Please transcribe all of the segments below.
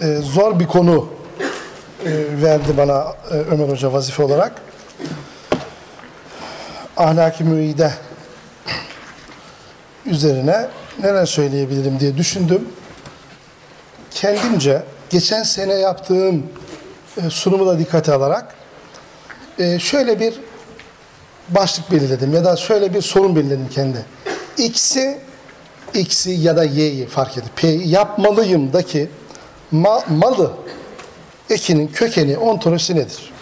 e, zor bir konu e, verdi bana e, Ömer Hoca vazife olarak. Ahlaki müide üzerine neler söyleyebilirim diye düşündüm. Kendimce geçen sene yaptığım e, sunumu da dikkate alarak e, şöyle bir başlık belirledim ya da şöyle bir sorun belirledim kendi. X'i X'i ya da Y'yi fark edip P'yi yapmalıyımdaki ma, malı ekinin kökeni ontolojisi nedir?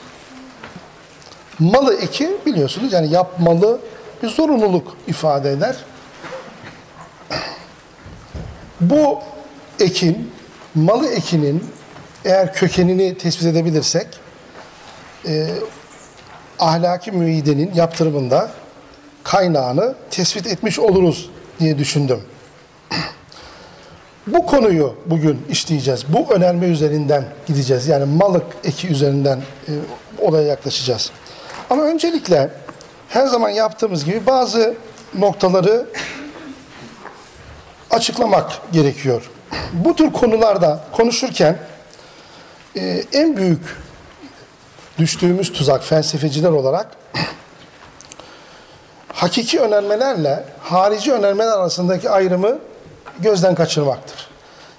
Malı eki biliyorsunuz yani yapmalı bir zorunluluk ifade eder. Bu ekin, malı ekinin eğer kökenini tespit edebilirsek e, ahlaki müeyyidenin yaptırımında kaynağını tespit etmiş oluruz diye düşündüm. Bu konuyu bugün işleyeceğiz. Bu önerme üzerinden gideceğiz. Yani malık eki üzerinden e, olaya yaklaşacağız. Ama öncelikle her zaman yaptığımız gibi bazı noktaları açıklamak gerekiyor. Bu tür konularda konuşurken e, en büyük düştüğümüz tuzak felsefeciler olarak hakiki önermelerle harici önermeler arasındaki ayrımı gözden kaçırmaktır.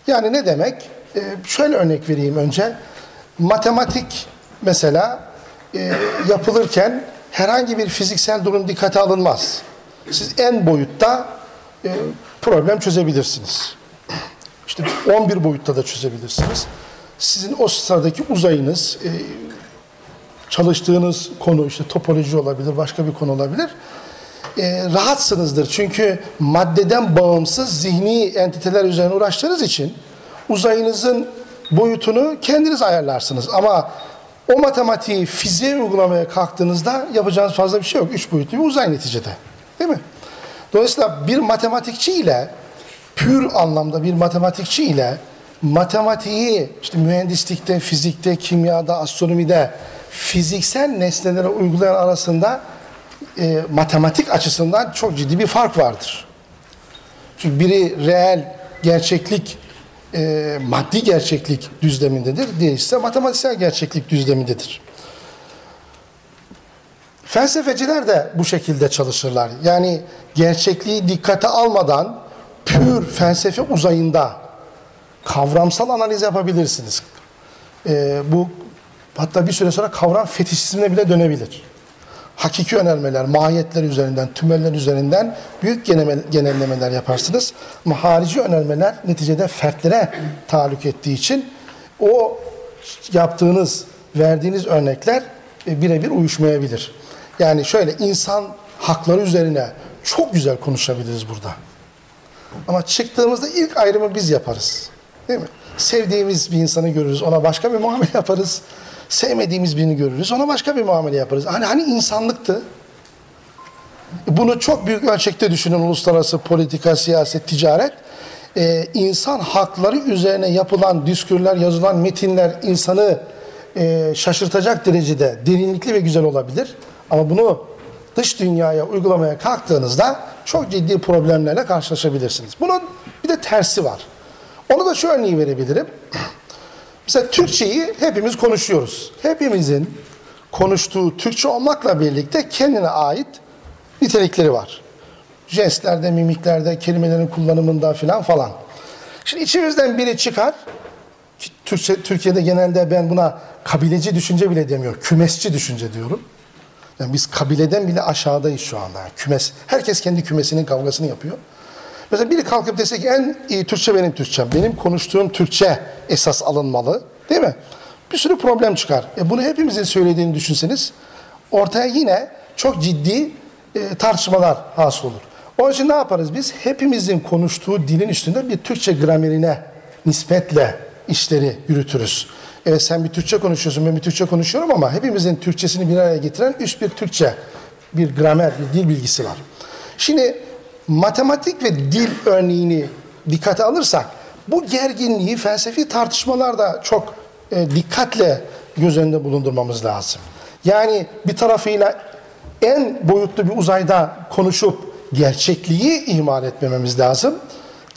Yani ne demek? Ee, şöyle örnek vereyim önce. Matematik mesela e, yapılırken herhangi bir fiziksel durum dikkate alınmaz. Siz en boyutta e, problem çözebilirsiniz. İşte 11 boyutta da çözebilirsiniz. Sizin o sıradaki uzayınız, e, çalıştığınız konu işte topoloji olabilir, başka bir konu olabilir. E, rahatsınızdır. Çünkü maddeden bağımsız zihni entiteler üzerine uğraştığınız için uzayınızın boyutunu kendiniz ayarlarsınız. Ama o matematiği fiziğe uygulamaya kalktığınızda yapacağınız fazla bir şey yok. Üç boyutlu bir uzay neticede. Değil mi? Dolayısıyla bir matematikçi ile pür anlamda bir matematikçi ile matematiği işte mühendislikte, fizikte, kimyada, astronomide fiziksel nesnelere uygulayan arasında e, matematik açısından çok ciddi bir fark vardır. Çünkü biri reel gerçeklik, e, maddi gerçeklik düzlemindedir. Diğeri ise matematiksel gerçeklik düzlemindedir. Felsefeciler de bu şekilde çalışırlar. Yani gerçekliği dikkate almadan pür felsefe uzayında kavramsal analiz yapabilirsiniz. E, bu hatta bir süre sonra kavram fetişizmine bile dönebilir. Hakiki önermeler, mahiyetler üzerinden, tümeller üzerinden büyük genellemeler yaparsınız. Ama harici önermeler neticede fertlere tahallük ettiği için o yaptığınız, verdiğiniz örnekler e, birebir uyuşmayabilir. Yani şöyle insan hakları üzerine çok güzel konuşabiliriz burada. Ama çıktığımızda ilk ayrımı biz yaparız. Değil mi? Sevdiğimiz bir insanı görürüz, ona başka bir muamele yaparız. Sevmediğimiz birini görürüz, ona başka bir muamele yaparız. Hani hani insanlıktı. Bunu çok büyük ölçekte düşünün uluslararası politika, siyaset, ticaret. Ee, insan hakları üzerine yapılan düskürler, yazılan metinler insanı e, şaşırtacak derecede derinlikli ve güzel olabilir. Ama bunu dış dünyaya uygulamaya kalktığınızda çok ciddi problemlerle karşılaşabilirsiniz. Bunun bir de tersi var. Onu da şu örneği verebilirim. Mesela Türkçeyi hepimiz konuşuyoruz. Hepimizin konuştuğu Türkçe olmakla birlikte kendine ait nitelikleri var. Jestlerde, mimiklerde, kelimelerin kullanımında filan falan. Şimdi içimizden biri çıkar. Türkçe, Türkiye'de genelde ben buna kabileci düşünce bile demiyorum. Kümesçi düşünce diyorum. Yani biz kabileden bile aşağıdayız şu anda. kümes. Herkes kendi kümesinin kavgasını yapıyor. Mesela biri kalkıp dese ki en iyi Türkçe benim Türkçem. Benim konuştuğum Türkçe esas alınmalı. Değil mi? Bir sürü problem çıkar. E bunu hepimizin söylediğini düşünseniz ortaya yine çok ciddi e, tartışmalar hasıl olur. Onun için ne yaparız biz? Hepimizin konuştuğu dilin üstünde bir Türkçe gramerine nispetle işleri yürütürüz. Evet sen bir Türkçe konuşuyorsun, ben bir Türkçe konuşuyorum ama hepimizin Türkçesini bir araya getiren üst bir Türkçe, bir gramer, bir dil bilgisi var. Şimdi matematik ve dil örneğini dikkate alırsak bu gerginliği felsefi tartışmalarda çok e, dikkatle göz önünde bulundurmamız lazım. Yani bir tarafıyla en boyutlu bir uzayda konuşup gerçekliği ihmal etmememiz lazım.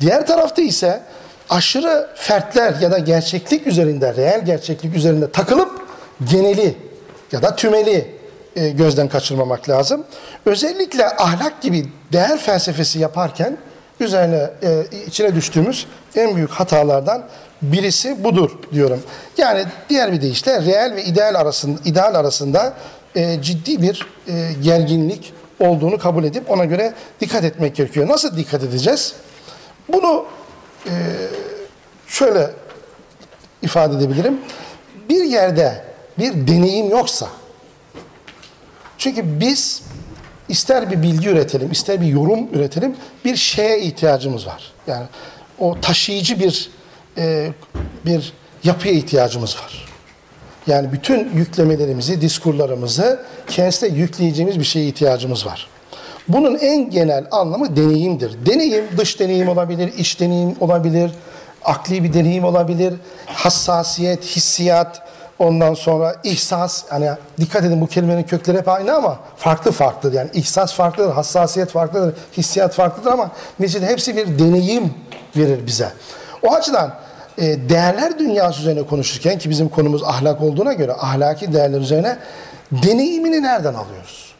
Diğer tarafta ise aşırı fertler ya da gerçeklik üzerinde, reel gerçeklik üzerinde takılıp geneli ya da tümeli e, gözden kaçırmamak lazım. Özellikle ahlak gibi değer felsefesi yaparken üzerine e, içine düştüğümüz en büyük hatalardan birisi budur diyorum. Yani diğer bir deyişle reel ve ideal arasında ideal arasında e, ciddi bir gerginlik olduğunu kabul edip ona göre dikkat etmek gerekiyor. Nasıl dikkat edeceğiz? Bunu şöyle ifade edebilirim. Bir yerde bir deneyim yoksa çünkü biz ister bir bilgi üretelim, ister bir yorum üretelim, bir şeye ihtiyacımız var. Yani o taşıyıcı bir e, bir yapıya ihtiyacımız var. Yani bütün yüklemelerimizi, diskurlarımızı kendisine yükleyeceğimiz bir şeye ihtiyacımız var. Bunun en genel anlamı deneyimdir. Deneyim dış deneyim olabilir, iç deneyim olabilir, akli bir deneyim olabilir, hassasiyet, hissiyat, ondan sonra ihsas. Hani dikkat edin bu kelimenin kökleri hep aynı ama farklı farklı. Yani ihsas farklıdır, hassasiyet farklıdır, hissiyat farklıdır ama neticede hepsi bir deneyim verir bize. O açıdan e, değerler dünyası üzerine konuşurken ki bizim konumuz ahlak olduğuna göre ahlaki değerler üzerine deneyimini nereden alıyoruz?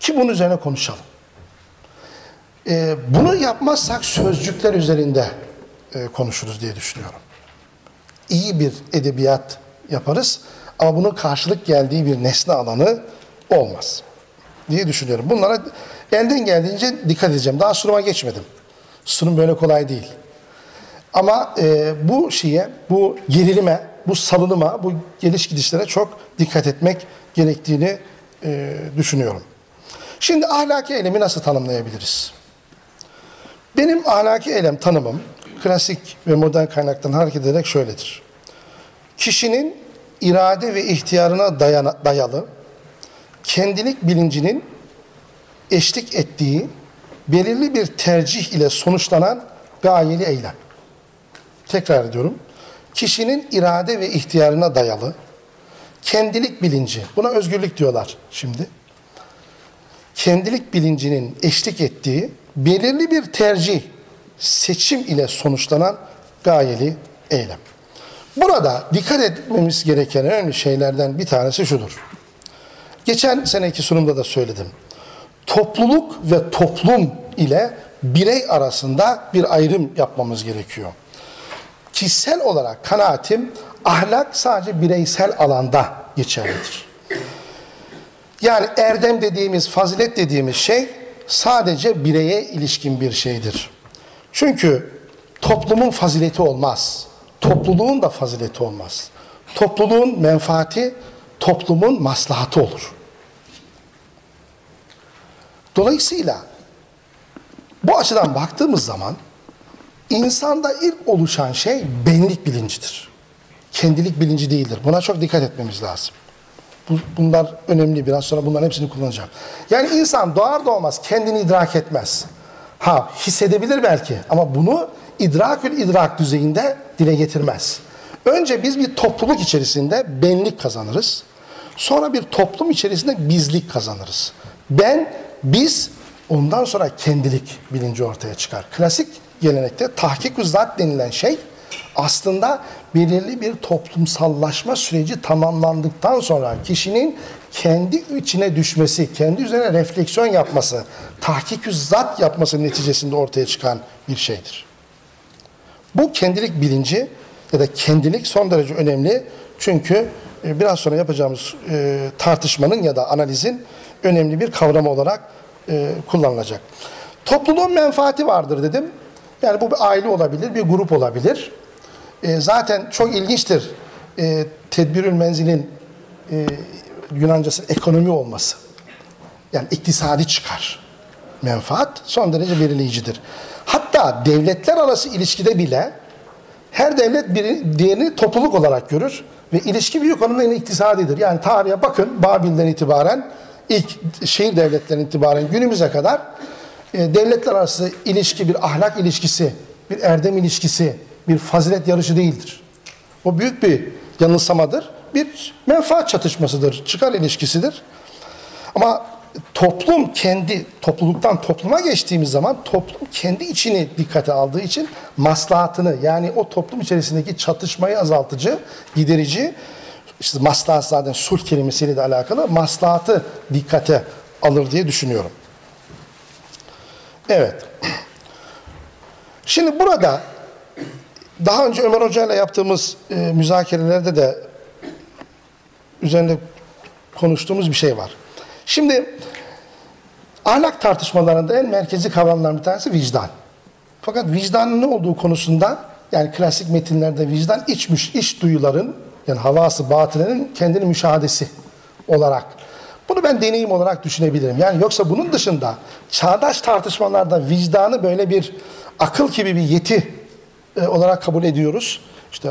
Ki bunun üzerine konuşalım. E, bunu yapmazsak sözcükler üzerinde e, konuşuruz diye düşünüyorum. İyi bir edebiyat yaparız ama bunun karşılık geldiği bir nesne alanı olmaz diye düşünüyorum. Bunlara elden geldiğince dikkat edeceğim. Daha sunuma geçmedim. Sunum böyle kolay değil. Ama e, bu şeye, bu gerilime, bu salınıma, bu geliş gidişlere çok dikkat etmek gerektiğini e, düşünüyorum. Şimdi ahlaki eylemi nasıl tanımlayabiliriz? Benim ahlaki eylem tanımım klasik ve modern kaynaktan hareket ederek şöyledir. Kişinin irade ve ihtiyarına dayana, dayalı, kendilik bilincinin eşlik ettiği belirli bir tercih ile sonuçlanan gayeli eylem. Tekrar ediyorum. Kişinin irade ve ihtiyarına dayalı, kendilik bilinci, buna özgürlük diyorlar şimdi. Kendilik bilincinin eşlik ettiği belirli bir tercih, seçim ile sonuçlanan gayeli eylem. Burada dikkat etmemiz gereken önemli şeylerden bir tanesi şudur. Geçen seneki sunumda da söyledim. Topluluk ve toplum ile birey arasında bir ayrım yapmamız gerekiyor. Kişisel olarak kanaatim ahlak sadece bireysel alanda geçerlidir. Yani erdem dediğimiz, fazilet dediğimiz şey sadece bireye ilişkin bir şeydir. Çünkü toplumun fazileti olmaz topluluğun da fazileti olmaz. Topluluğun menfaati toplumun maslahatı olur. Dolayısıyla bu açıdan baktığımız zaman insanda ilk oluşan şey benlik bilincidir. Kendilik bilinci değildir. Buna çok dikkat etmemiz lazım. Bunlar önemli. Biraz sonra bunların hepsini kullanacağım. Yani insan doğar doğmaz kendini idrak etmez. Ha hissedebilir belki ama bunu idrakül idrak düzeyinde dile getirmez. Önce biz bir topluluk içerisinde benlik kazanırız. Sonra bir toplum içerisinde bizlik kazanırız. Ben, biz, ondan sonra kendilik bilinci ortaya çıkar. Klasik gelenekte tahkik zat denilen şey aslında belirli bir toplumsallaşma süreci tamamlandıktan sonra kişinin kendi içine düşmesi, kendi üzerine refleksiyon yapması, tahkik zat yapması neticesinde ortaya çıkan bir şeydir. Bu kendilik bilinci ya da kendilik son derece önemli. Çünkü e, biraz sonra yapacağımız e, tartışmanın ya da analizin önemli bir kavramı olarak e, kullanılacak. Topluluğun menfaati vardır dedim. Yani bu bir aile olabilir, bir grup olabilir. Zaten çok ilginçtir tedbirül menzilin Yunancası ekonomi olması. Yani iktisadi çıkar. Menfaat son derece belirleyicidir. Hatta devletler arası ilişkide bile her devlet bir, diğerini topluluk olarak görür ve ilişki büyük oranda iktisadidir. Yani tarihe bakın Babil'den itibaren ilk şehir devletlerinin itibaren günümüze kadar e, devletler arası ilişki bir ahlak ilişkisi, bir erdem ilişkisi, bir fazilet yarışı değildir. O büyük bir yanılsamadır. Bir menfaat çatışmasıdır, çıkar ilişkisidir. Ama toplum kendi topluluktan topluma geçtiğimiz zaman toplum kendi içini dikkate aldığı için maslahatını yani o toplum içerisindeki çatışmayı azaltıcı, giderici işte maslahat zaten sulh kelimesiyle de alakalı maslahatı dikkate alır diye düşünüyorum. Evet. Şimdi burada daha önce Ömer Hoca ile yaptığımız e, müzakerelerde de üzerinde konuştuğumuz bir şey var. Şimdi ahlak tartışmalarında en merkezi kavramlardan bir tanesi vicdan. Fakat vicdanın ne olduğu konusunda yani klasik metinlerde vicdan içmiş iç duyuların yani havası batınenin kendini müşahadesi olarak bunu ben deneyim olarak düşünebilirim. Yani yoksa bunun dışında çağdaş tartışmalarda vicdanı böyle bir akıl gibi bir yeti e, olarak kabul ediyoruz. İşte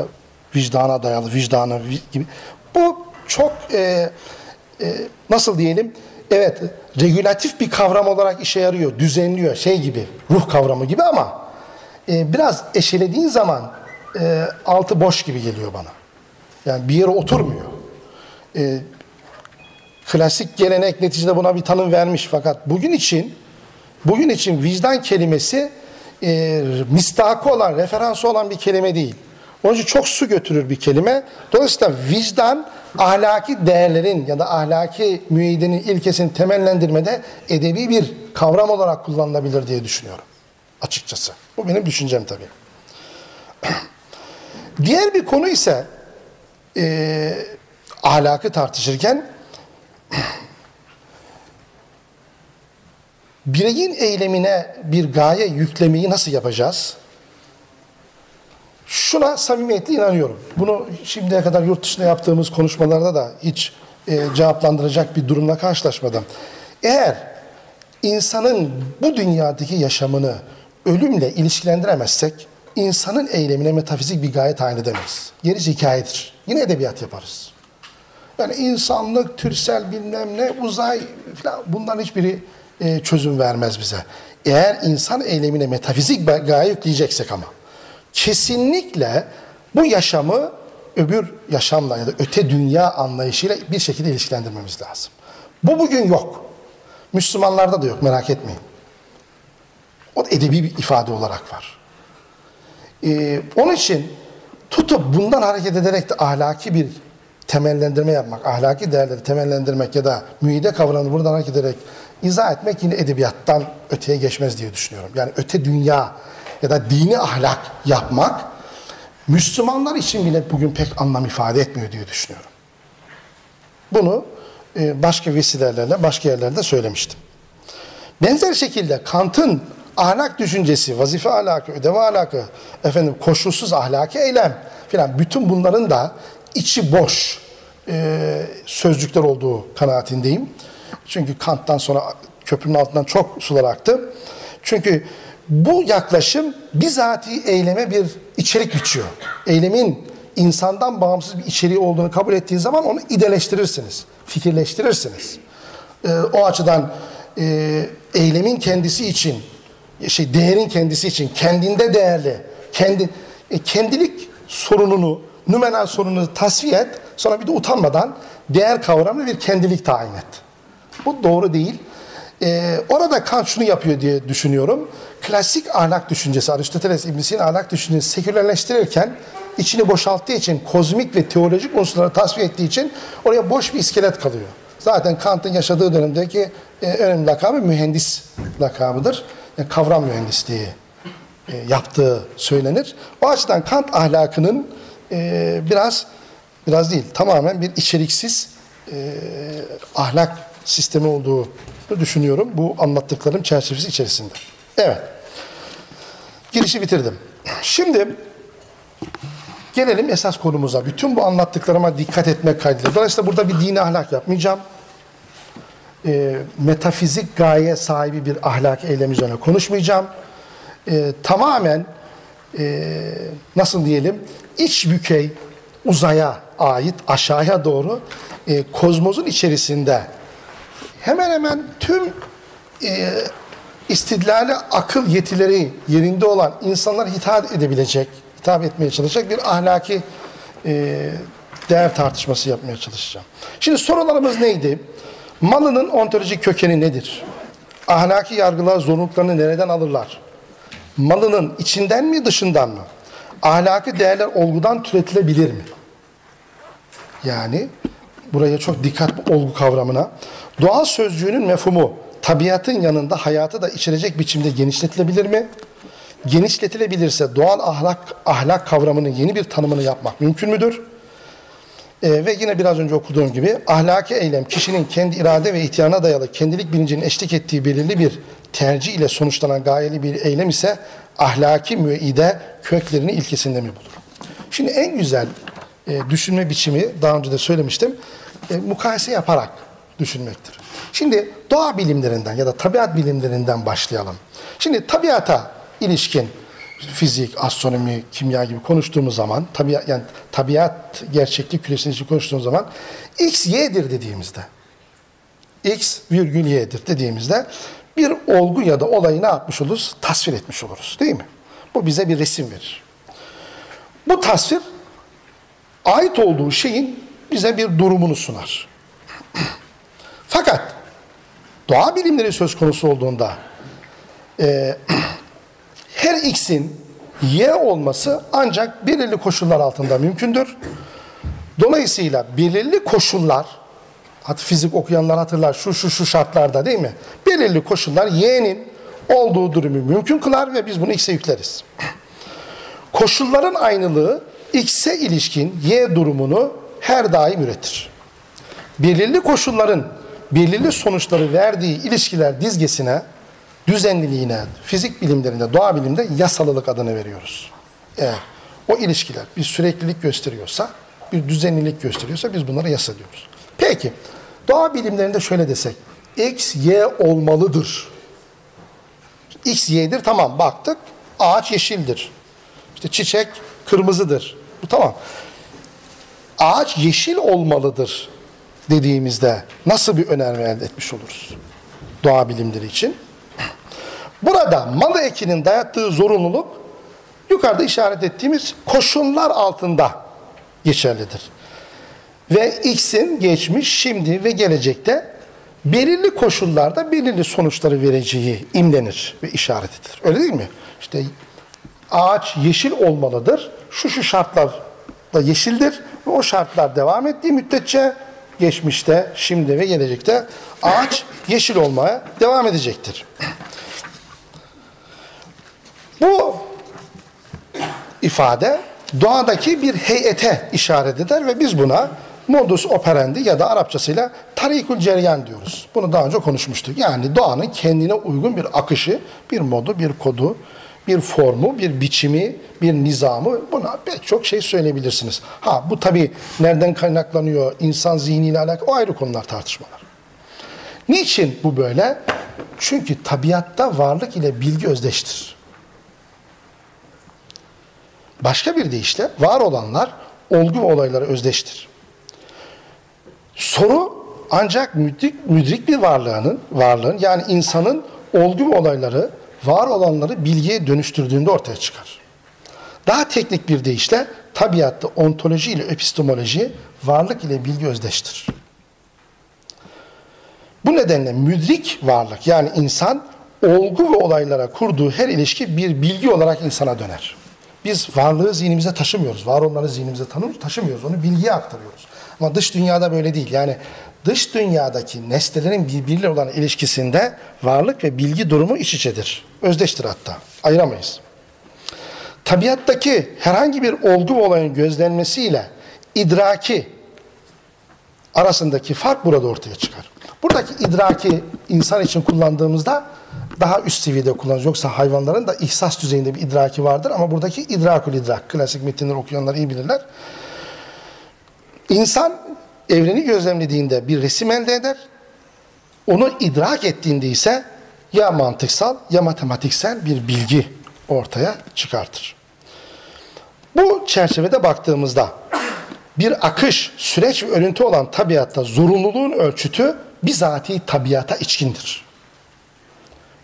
vicdana dayalı, vicdanı gibi. Bu çok e, e, nasıl diyelim? Evet, regülatif bir kavram olarak işe yarıyor, düzenliyor, şey gibi, ruh kavramı gibi ama e, biraz eşelediğin zaman e, altı boş gibi geliyor bana. Yani bir yere oturmuyor. E, klasik gelenek neticede buna bir tanım vermiş fakat bugün için bugün için vicdan kelimesi e, mistakı olan, referansı olan bir kelime değil. Onun için çok su götürür bir kelime. Dolayısıyla vicdan ahlaki değerlerin ya da ahlaki müeyyidenin ilkesini temellendirmede edebi bir kavram olarak kullanılabilir diye düşünüyorum. Açıkçası. Bu benim düşüncem tabii. Diğer bir konu ise e, ahlakı tartışırken bireyin eylemine bir gaye yüklemeyi nasıl yapacağız? Şuna samimiyetle inanıyorum. Bunu şimdiye kadar yurt dışında yaptığımız konuşmalarda da hiç e, cevaplandıracak bir durumla karşılaşmadım. Eğer insanın bu dünyadaki yaşamını ölümle ilişkilendiremezsek insanın eylemine metafizik bir gaye tayin edemeyiz. Gerisi hikayedir. Yine edebiyat yaparız. Yani insanlık, türsel bilmem ne, uzay falan bunların hiçbiri e, çözüm vermez bize. Eğer insan eylemine metafizik gaye yükleyeceksek ama kesinlikle bu yaşamı öbür yaşamla ya da öte dünya anlayışıyla bir şekilde ilişkilendirmemiz lazım. Bu bugün yok. Müslümanlarda da yok merak etmeyin. O da edebi bir ifade olarak var. Ee, onun için tutup bundan hareket ederek de ahlaki bir temellendirme yapmak, ahlaki değerleri temellendirmek ya da mühide kavramını buradan hareket ederek izah etmek yine edebiyattan öteye geçmez diye düşünüyorum. Yani öte dünya ya da dini ahlak yapmak Müslümanlar için bile bugün pek anlam ifade etmiyor diye düşünüyorum. Bunu e, başka vesilelerle başka yerlerde söylemiştim. Benzer şekilde Kant'ın ahlak düşüncesi, vazife ahlakı, ödev ahlakı, efendim koşulsuz ahlaki eylem filan bütün bunların da içi boş e, sözcükler olduğu kanaatindeyim. Çünkü Kant'tan sonra köprünün altından çok sular aktı. Çünkü bu yaklaşım bizatihi eyleme bir içerik biçiyor. Eylemin insandan bağımsız bir içeriği olduğunu kabul ettiğiniz zaman onu ideleştirirsiniz, fikirleştirirsiniz. Ee, o açıdan e, eylemin kendisi için, şey değerin kendisi için, kendinde değerli, kendi e, kendilik sorununu, nümenal sorununu tasfiye et, sonra bir de utanmadan değer kavramını bir kendilik tayin et. Bu doğru değil. Ee, orada Kant şunu yapıyor diye düşünüyorum. Klasik ahlak düşüncesi, Aristoteles İbn Sina ahlak düşüncesi sekülerleştirirken içini boşalttığı için, kozmik ve teolojik unsurları tasfiye ettiği için oraya boş bir iskelet kalıyor. Zaten Kant'ın yaşadığı dönemdeki e, önemli lakabı mühendis lakabıdır. Yani kavram mühendisliği e, yaptığı söylenir. O açıdan Kant ahlakının e, biraz, biraz değil, tamamen bir içeriksiz e, ahlak sistemi olduğu düşünüyorum bu anlattıklarım çerçevesi içerisinde. Evet. Girişi bitirdim. Şimdi gelelim esas konumuza. Bütün bu anlattıklarıma dikkat etmek kaydıyla. Dolayısıyla burada bir dini ahlak yapmayacağım. E, metafizik gaye sahibi bir ahlak eylemi üzerine konuşmayacağım. E, tamamen e, nasıl diyelim iç bükey uzaya ait aşağıya doğru e, kozmosun içerisinde hemen hemen tüm e, istidlali akıl yetileri yerinde olan insanlar hitap edebilecek, hitap etmeye çalışacak bir ahlaki e, değer tartışması yapmaya çalışacağım. Şimdi sorularımız neydi? Malının ontolojik kökeni nedir? Ahlaki yargılar zorunluluklarını nereden alırlar? Malının içinden mi dışından mı? Ahlaki değerler olgudan türetilebilir mi? Yani buraya çok dikkat olgu kavramına. Doğal sözcüğünün mefhumu tabiatın yanında hayatı da içerecek biçimde genişletilebilir mi? Genişletilebilirse doğal ahlak ahlak kavramının yeni bir tanımını yapmak mümkün müdür? Ee, ve yine biraz önce okuduğum gibi ahlaki eylem kişinin kendi irade ve ihtiyana dayalı kendilik bilincinin eşlik ettiği belirli bir tercih ile sonuçlanan gayeli bir eylem ise ahlaki müeyyide köklerini ilkesinde mi bulur? Şimdi en güzel e, düşünme biçimi daha önce de söylemiştim e, mukayese yaparak düşünmektir. Şimdi doğa bilimlerinden ya da tabiat bilimlerinden başlayalım. Şimdi tabiata ilişkin fizik, astronomi, kimya gibi konuştuğumuz zaman, tabiat, yani tabiat gerçeklik küresinin için konuştuğumuz zaman x, y'dir dediğimizde, x virgül y'dir dediğimizde bir olgu ya da olayı ne yapmış oluruz? Tasvir etmiş oluruz değil mi? Bu bize bir resim verir. Bu tasvir ait olduğu şeyin bize bir durumunu sunar. Fakat doğa bilimleri söz konusu olduğunda e, her x'in y olması ancak belirli koşullar altında mümkündür. Dolayısıyla belirli koşullar, hatta fizik okuyanlar hatırlar şu şu şu şartlarda değil mi? Belirli koşullar y'nin olduğu durumu mümkün kılar ve biz bunu x'e yükleriz. Koşulların aynılığı x'e ilişkin y durumunu her daim üretir. Belirli koşulların belirli sonuçları verdiği ilişkiler dizgesine düzenliliğine fizik bilimlerinde, doğa biliminde yasalılık adını veriyoruz. Eğer o ilişkiler bir süreklilik gösteriyorsa, bir düzenlilik gösteriyorsa biz bunlara yasa diyoruz. Peki, doğa bilimlerinde şöyle desek, X, Y olmalıdır. X, Y'dir tamam baktık, ağaç yeşildir. İşte çiçek kırmızıdır. Bu tamam. Ağaç yeşil olmalıdır dediğimizde nasıl bir önerme elde etmiş oluruz? Doğa bilimleri için. Burada malı ekinin dayattığı zorunluluk yukarıda işaret ettiğimiz koşullar altında geçerlidir. Ve X'in geçmiş, şimdi ve gelecekte belirli koşullarda belirli sonuçları vereceği imlenir ve işaret edilir. Öyle değil mi? İşte ağaç yeşil olmalıdır. Şu şu şartlar da yeşildir ve o şartlar devam ettiği müddetçe geçmişte, şimdi ve gelecekte ağaç yeşil olmaya devam edecektir. Bu ifade doğadaki bir heyete işaret eder ve biz buna modus operandi ya da Arapçasıyla tarikul ceryan diyoruz. Bunu daha önce konuşmuştuk. Yani doğanın kendine uygun bir akışı, bir modu, bir kodu, bir formu, bir biçimi, bir nizamı buna pek çok şey söyleyebilirsiniz. Ha bu tabi nereden kaynaklanıyor, insan zihniyle alakalı o ayrı konular tartışmalar. Niçin bu böyle? Çünkü tabiatta varlık ile bilgi özdeştir. Başka bir deyişle var olanlar olgu ve olaylara özdeştir. Soru ancak müdrik, müdrik bir varlığının, varlığın yani insanın olgu ve olayları var olanları bilgiye dönüştürdüğünde ortaya çıkar. Daha teknik bir deyişle tabiatta ontoloji ile epistemoloji varlık ile bilgi özdeştir. Bu nedenle müdrik varlık yani insan olgu ve olaylara kurduğu her ilişki bir bilgi olarak insana döner. Biz varlığı zihnimize taşımıyoruz. Var olanları zihnimize tanımıyoruz, taşımıyoruz. Onu bilgiye aktarıyoruz. Ama dış dünyada böyle değil. Yani dış dünyadaki nesnelerin birbiriyle olan ilişkisinde varlık ve bilgi durumu iç içedir. Özdeştir hatta. Ayıramayız. Tabiattaki herhangi bir olgu ve olayın gözlenmesiyle idraki arasındaki fark burada ortaya çıkar. Buradaki idraki insan için kullandığımızda daha üst seviyede kullanılır. Yoksa hayvanların da ihsas düzeyinde bir idraki vardır ama buradaki idrakül idrak. Klasik metinleri okuyanlar iyi bilirler. İnsan evreni gözlemlediğinde bir resim elde eder. Onu idrak ettiğinde ise ya mantıksal ya matematiksel bir bilgi ortaya çıkartır. Bu çerçevede baktığımızda bir akış, süreç ve örüntü olan tabiatta zorunluluğun ölçütü bizatihi tabiata içkindir.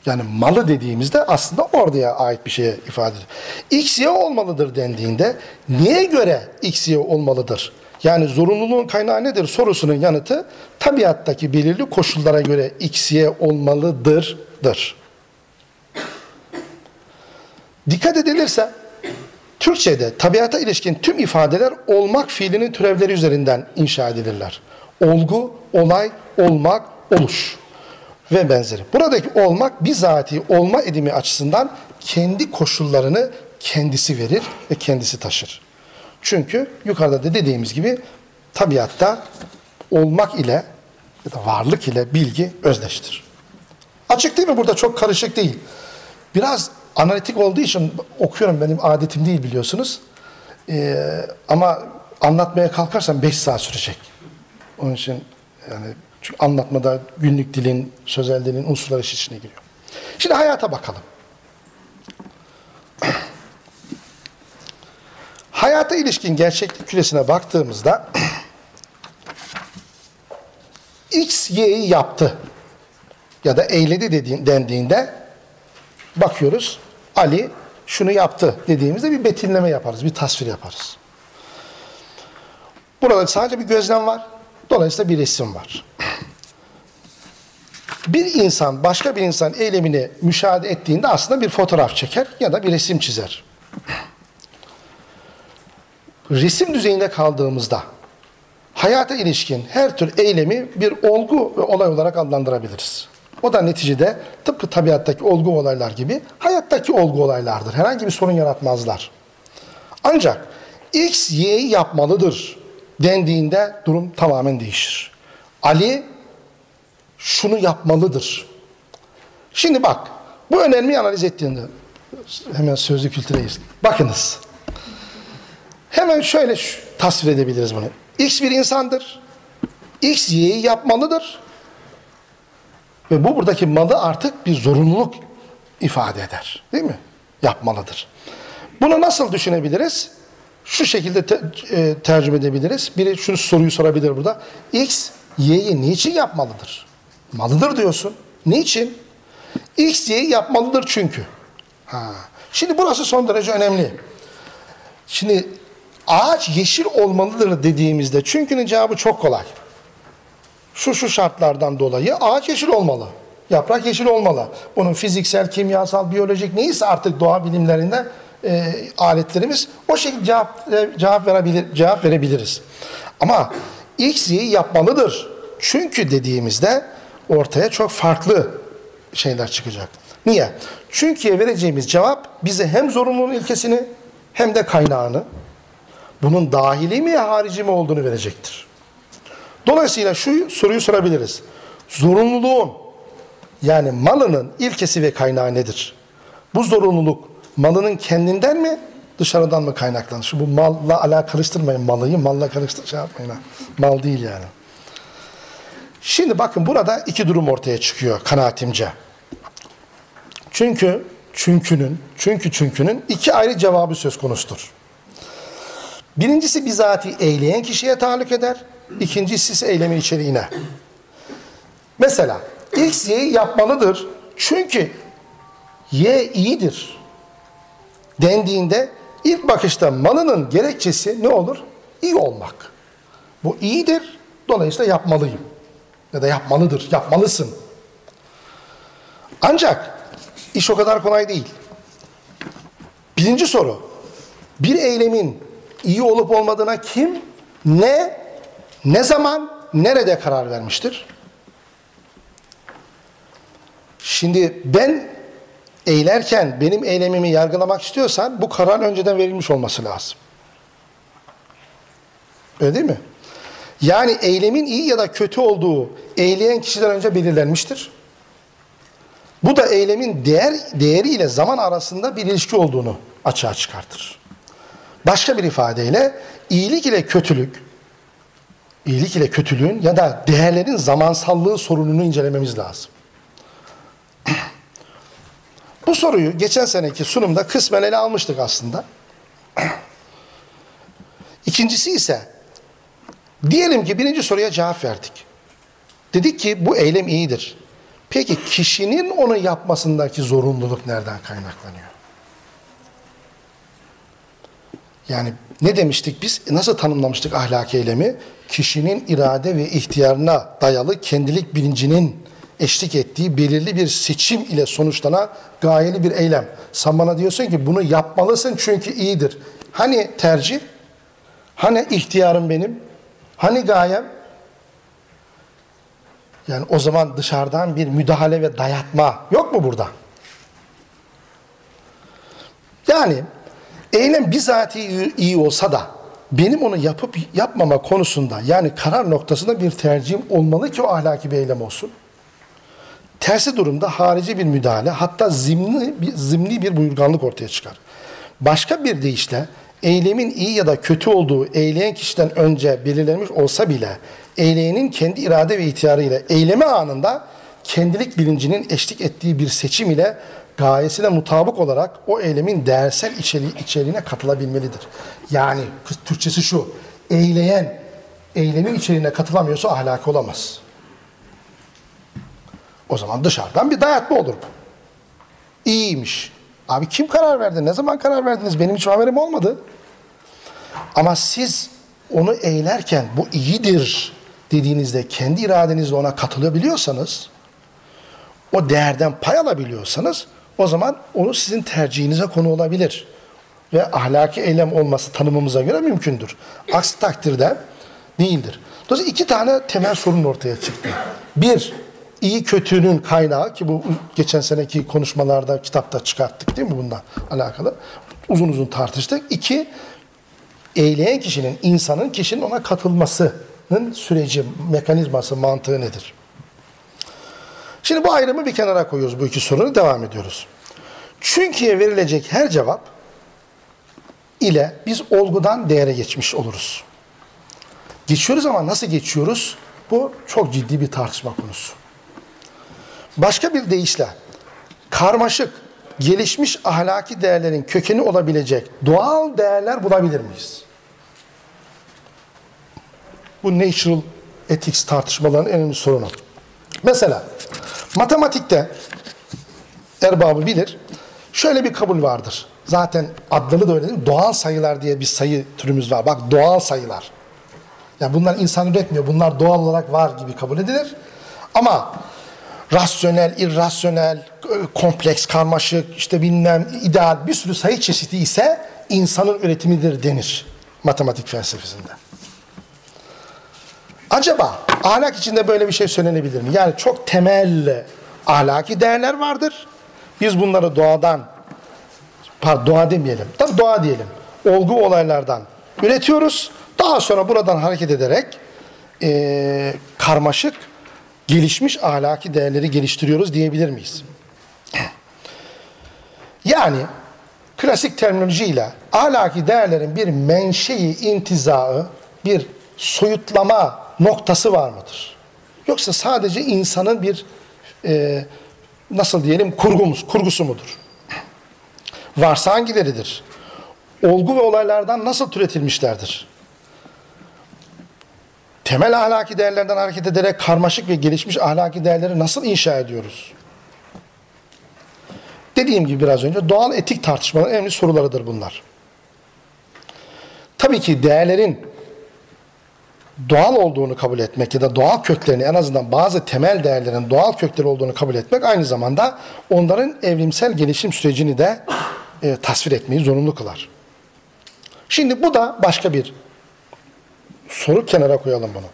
Yani malı dediğimizde aslında oraya ait bir şeye ifade ediyor. X, Y olmalıdır dendiğinde niye göre X, Y olmalıdır? Yani zorunluluğun kaynağı nedir sorusunun yanıtı tabiattaki belirli koşullara göre x, y olmalıdır. Dır. Dikkat edilirse Türkçe'de tabiata ilişkin tüm ifadeler olmak fiilinin türevleri üzerinden inşa edilirler. Olgu, olay, olmak, oluş ve benzeri. Buradaki olmak bizatihi olma edimi açısından kendi koşullarını kendisi verir ve kendisi taşır. Çünkü yukarıda da dediğimiz gibi tabiatta olmak ile ya da varlık ile bilgi özdeştir. Açık değil mi? Burada çok karışık değil. Biraz analitik olduğu için okuyorum benim adetim değil biliyorsunuz. Ee, ama anlatmaya kalkarsam 5 saat sürecek. Onun için yani çünkü anlatmada günlük dilin, sözel dilin unsurları iş içine giriyor. Şimdi hayata bakalım. Hayata ilişkin gerçeklik küresine baktığımızda X, Y'yi yaptı ya da eyledi dediğin, dendiğinde bakıyoruz Ali şunu yaptı dediğimizde bir betimleme yaparız, bir tasvir yaparız. Burada sadece bir gözlem var. Dolayısıyla bir resim var. Bir insan başka bir insan eylemini müşahede ettiğinde aslında bir fotoğraf çeker ya da bir resim çizer. Resim düzeyinde kaldığımızda hayata ilişkin her tür eylemi bir olgu ve olay olarak adlandırabiliriz. O da neticede tıpkı tabiattaki olgu olaylar gibi hayattaki olgu olaylardır. Herhangi bir sorun yaratmazlar. Ancak X, Y'yi yapmalıdır dendiğinde durum tamamen değişir. Ali şunu yapmalıdır. Şimdi bak, bu önemli analiz ettiğinde hemen sözlü kültüreyiz. Bakınız. Hemen şöyle tasvir edebiliriz bunu. X bir insandır. X Y'yi yapmalıdır. Ve bu buradaki malı artık bir zorunluluk ifade eder. Değil mi? Yapmalıdır. Bunu nasıl düşünebiliriz? Şu şekilde te, e, tercüme edebiliriz. Biri şunu soruyu sorabilir burada. X, Y'yi niçin yapmalıdır? Malıdır diyorsun. Niçin? X, Y'yi yapmalıdır çünkü. Ha. Şimdi burası son derece önemli. Şimdi ağaç yeşil olmalıdır dediğimizde çünkü'nün cevabı çok kolay. Şu şu şartlardan dolayı ağaç yeşil olmalı. Yaprak yeşil olmalı. Bunun fiziksel, kimyasal, biyolojik neyse artık doğa bilimlerinde e, aletlerimiz o şekilde cevap, e, cevap, verebilir, cevap verebiliriz. Ama X, Y'yi yapmalıdır. Çünkü dediğimizde ortaya çok farklı şeyler çıkacak. Niye? Çünkü vereceğimiz cevap bize hem zorunluluğun ilkesini hem de kaynağını bunun dahili mi harici mi olduğunu verecektir. Dolayısıyla şu soruyu sorabiliriz. Zorunluluğun yani malının ilkesi ve kaynağı nedir? Bu zorunluluk malının kendinden mi dışarıdan mı kaynaklanır? Bu malla alakalı karıştırmayın malıyı, malla karıştır şey. Mal değil yani. Şimdi bakın burada iki durum ortaya çıkıyor kanaatimce. Çünkü çünkünün, çünkü çünkünün iki ayrı cevabı söz konusudur. Birincisi bizatihi eyleyen kişiye tahallük eder. İkincisi ise eylemin içeriğine. Mesela X, Y'yi yapmalıdır. Çünkü Y iyidir dendiğinde ilk bakışta malının gerekçesi ne olur? İyi olmak. Bu iyidir. Dolayısıyla yapmalıyım. Ya da yapmalıdır. Yapmalısın. Ancak iş o kadar kolay değil. Birinci soru. Bir eylemin iyi olup olmadığına kim, ne, ne zaman, nerede karar vermiştir? Şimdi ben eylerken benim eylemimi yargılamak istiyorsan bu karar önceden verilmiş olması lazım. Öyle değil mi? Yani eylemin iyi ya da kötü olduğu eyleyen kişiden önce belirlenmiştir. Bu da eylemin değer değeriyle zaman arasında bir ilişki olduğunu açığa çıkartır. Başka bir ifadeyle iyilik ile kötülük, iyilik ile kötülüğün ya da değerlerin zamansallığı sorununu incelememiz lazım. Bu soruyu geçen seneki sunumda kısmen ele almıştık aslında. İkincisi ise diyelim ki birinci soruya cevap verdik. Dedik ki bu eylem iyidir. Peki kişinin onu yapmasındaki zorunluluk nereden kaynaklanıyor? Yani ne demiştik biz? Nasıl tanımlamıştık ahlaki eylemi? Kişinin irade ve ihtiyarına dayalı kendilik bilincinin eşlik ettiği belirli bir seçim ile sonuçlanan gayeli bir eylem. Sen bana diyorsun ki bunu yapmalısın çünkü iyidir. Hani tercih? Hani ihtiyarım benim? Hani gayem? Yani o zaman dışarıdan bir müdahale ve dayatma yok mu burada? Yani eylem bizatihi iyi olsa da benim onu yapıp yapmama konusunda yani karar noktasında bir tercihim olmalı ki o ahlaki bir eylem olsun. Tersi durumda harici bir müdahale hatta zimni, zimni bir buyurganlık ortaya çıkar. Başka bir deyişle eylemin iyi ya da kötü olduğu eyleyen kişiden önce belirlenmiş olsa bile eyleyenin kendi irade ve ihtiyarıyla eyleme anında kendilik bilincinin eşlik ettiği bir seçim ile gayesine mutabık olarak o eylemin değersel içeriği, içeriğine katılabilmelidir. Yani Türkçesi şu, eyleyen eylemin içeriğine katılamıyorsa ahlaki olamaz. O zaman dışarıdan bir dayatma olur bu. İyiymiş. Abi kim karar verdi? Ne zaman karar verdiniz? Benim hiç haberim olmadı. Ama siz onu eğlerken bu iyidir dediğinizde kendi iradenizle ona katılabiliyorsanız o değerden pay alabiliyorsanız o zaman onu sizin tercihinize konu olabilir. Ve ahlaki eylem olması tanımımıza göre mümkündür. Aksi takdirde değildir. Dolayısıyla iki tane temel sorun ortaya çıktı. Bir, iyi kötünün kaynağı ki bu geçen seneki konuşmalarda kitapta çıkarttık değil mi bundan alakalı. Uzun uzun tartıştık. İki, eyleyen kişinin, insanın kişinin ona katılmasının süreci, mekanizması, mantığı nedir? Şimdi bu ayrımı bir kenara koyuyoruz bu iki sorunu devam ediyoruz. Çünkü'ye verilecek her cevap ile biz olgudan değere geçmiş oluruz. Geçiyoruz ama nasıl geçiyoruz? Bu çok ciddi bir tartışma konusu. Başka bir deyişle karmaşık, gelişmiş ahlaki değerlerin kökeni olabilecek doğal değerler bulabilir miyiz? Bu natural ethics tartışmalarının en önemli sorunu. Mesela matematikte erbabı bilir. Şöyle bir kabul vardır. Zaten adları da öyle değil? Doğal sayılar diye bir sayı türümüz var. Bak doğal sayılar. Yani bunlar insan üretmiyor. Bunlar doğal olarak var gibi kabul edilir. Ama rasyonel, irrasyonel, kompleks, karmaşık, işte bilmem ideal bir sürü sayı çeşidi ise insanın üretimidir denir matematik felsefesinde. Acaba ahlak içinde böyle bir şey söylenebilir mi? Yani çok temel ahlaki değerler vardır. Biz bunları doğadan, pardon doğa demeyelim, tabi doğa diyelim, olgu olaylardan üretiyoruz. Daha sonra buradan hareket ederek e, karmaşık, gelişmiş ahlaki değerleri geliştiriyoruz diyebilir miyiz? Yani klasik terminolojiyle ahlaki değerlerin bir menşei intizaı, bir soyutlama noktası var mıdır? Yoksa sadece insanın bir e, nasıl diyelim kurgumuz, kurgusu mudur? Varsa hangileridir? Olgu ve olaylardan nasıl türetilmişlerdir? Temel ahlaki değerlerden hareket ederek karmaşık ve gelişmiş ahlaki değerleri nasıl inşa ediyoruz? Dediğim gibi biraz önce doğal etik tartışmaların önemli sorularıdır bunlar. Tabii ki değerlerin doğal olduğunu kabul etmek ya da doğal köklerini en azından bazı temel değerlerin doğal kökleri olduğunu kabul etmek aynı zamanda onların evrimsel gelişim sürecini de e, tasvir etmeyi zorunlu kılar. Şimdi bu da başka bir soru kenara koyalım bunu.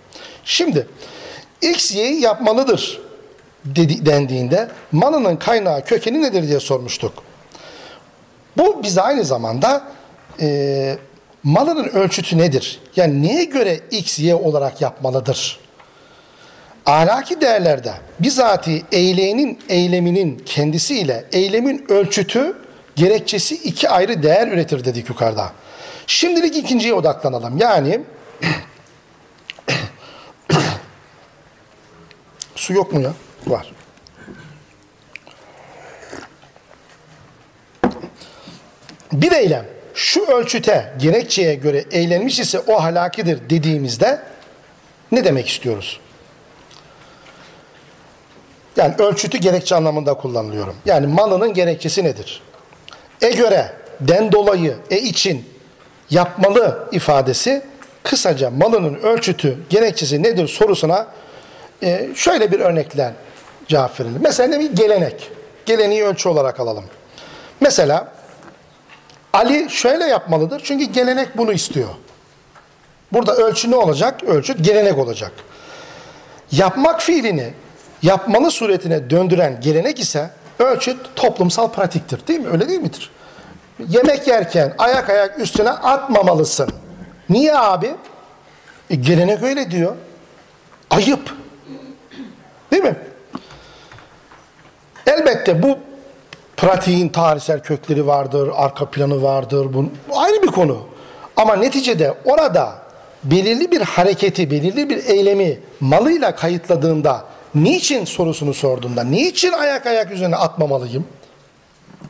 Şimdi X, Y'yi yapmalıdır dedi, dendiğinde malının kaynağı kökeni nedir diye sormuştuk. Bu bize aynı zamanda e, malının ölçütü nedir? Yani neye göre X, Y olarak yapmalıdır? Ahlaki değerlerde bizatihi eyleyenin eyleminin kendisiyle eylemin ölçütü gerekçesi iki ayrı değer üretir dedik yukarıda. Şimdilik ikinciye odaklanalım. Yani su yok mu ya? Var. Bir eylem şu ölçüte, gerekçeye göre eğlenmiş ise o halakidir dediğimizde ne demek istiyoruz? Yani ölçütü gerekçe anlamında kullanılıyorum. Yani malının gerekçesi nedir? E göre, den dolayı, e için yapmalı ifadesi kısaca malının ölçütü gerekçesi nedir sorusuna e, şöyle bir örnekle cevap verelim. Mesela bir gelenek. Geleneği ölçü olarak alalım. Mesela Ali şöyle yapmalıdır çünkü gelenek bunu istiyor. Burada ölçü ne olacak? Ölçü gelenek olacak. Yapmak fiilini yapmalı suretine döndüren gelenek ise ölçüt toplumsal pratiktir. Değil mi? Öyle değil midir? Yemek yerken ayak ayak üstüne atmamalısın. Niye abi? E, gelenek öyle diyor. Ayıp. Değil mi? Elbette bu pratiğin tarihsel kökleri vardır, arka planı vardır. Bu ayrı bir konu. Ama neticede orada belirli bir hareketi, belirli bir eylemi malıyla kayıtladığında niçin sorusunu sorduğunda, niçin ayak ayak üzerine atmamalıyım?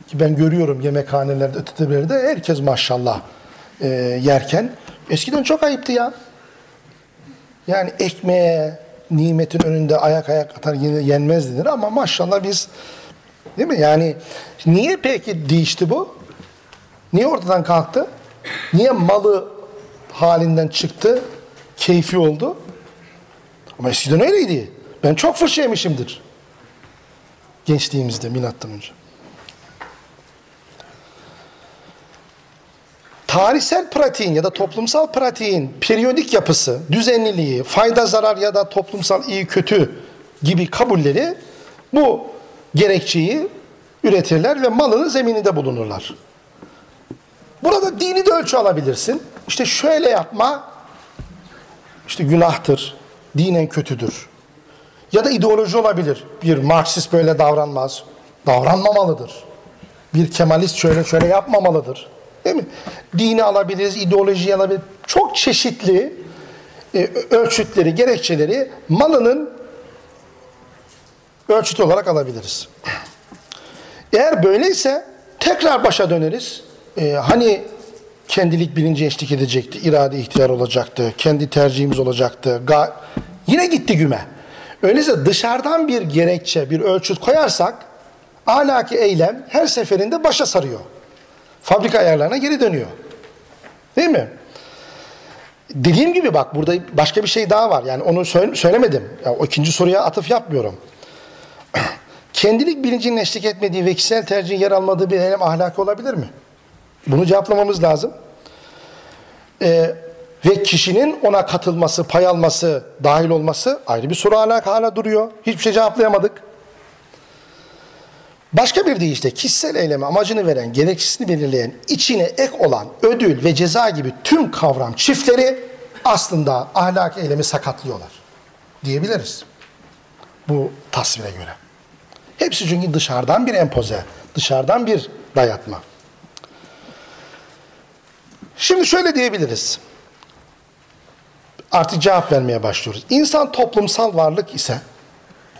Ki ben görüyorum yemekhanelerde, ötede herkes maşallah e, yerken. Eskiden çok ayıptı ya. Yani ekmeğe, nimetin önünde ayak ayak atar yenmez denir ama maşallah biz değil mi? Yani niye peki değişti bu? Niye ortadan kalktı? Niye malı halinden çıktı? Keyfi oldu? Ama eskiden öyleydi. Ben çok fırça yemişimdir. Gençliğimizde, milattan önce. tarihsel pratiğin ya da toplumsal pratiğin periyodik yapısı, düzenliliği, fayda zarar ya da toplumsal iyi kötü gibi kabulleri bu gerekçeyi üretirler ve malının zemininde bulunurlar. Burada dini de ölçü alabilirsin. İşte şöyle yapma işte günahtır, dinen kötüdür. Ya da ideoloji olabilir. Bir Marksist böyle davranmaz. Davranmamalıdır. Bir Kemalist şöyle şöyle yapmamalıdır. Değil mi? Dini alabiliriz, ideolojiyi alabiliriz. Çok çeşitli e, ölçütleri, gerekçeleri malının ölçüt olarak alabiliriz. Eğer böyleyse tekrar başa döneriz. E, hani kendilik bilinci eşlik edecekti, irade ihtiyar olacaktı, kendi tercihimiz olacaktı. Ga Yine gitti güme. Öyleyse dışarıdan bir gerekçe, bir ölçüt koyarsak ahlaki eylem her seferinde başa sarıyor fabrika ayarlarına geri dönüyor. Değil mi? Dediğim gibi bak burada başka bir şey daha var. Yani onu söylemedim. Yani o ikinci soruya atıf yapmıyorum. Kendilik bilincinin eşlik etmediği ve kişisel tercihin yer almadığı bir eylem ahlaki olabilir mi? Bunu cevaplamamız lazım. Ee, ve kişinin ona katılması, pay alması, dahil olması ayrı bir soru hala, hala duruyor. Hiçbir şey cevaplayamadık. Başka bir deyişle kişisel eyleme amacını veren, gerekçesini belirleyen, içine ek olan ödül ve ceza gibi tüm kavram çiftleri aslında ahlaki eylemi sakatlıyorlar diyebiliriz. Bu tasvire göre. Hepsi çünkü dışarıdan bir empoze, dışarıdan bir dayatma. Şimdi şöyle diyebiliriz. Artık cevap vermeye başlıyoruz. İnsan toplumsal varlık ise,